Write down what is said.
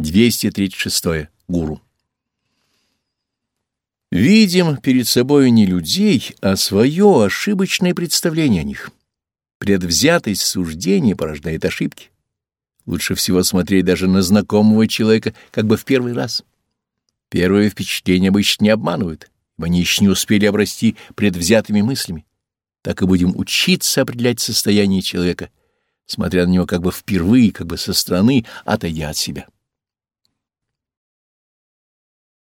236. Гуру. Видим перед собой не людей, а свое ошибочное представление о них. Предвзятость суждения порождает ошибки. Лучше всего смотреть даже на знакомого человека как бы в первый раз. Первые впечатления обычно не обманывают, ибо они еще не успели обрасти предвзятыми мыслями. Так и будем учиться определять состояние человека, смотря на него как бы впервые, как бы со стороны, отойдя от себя.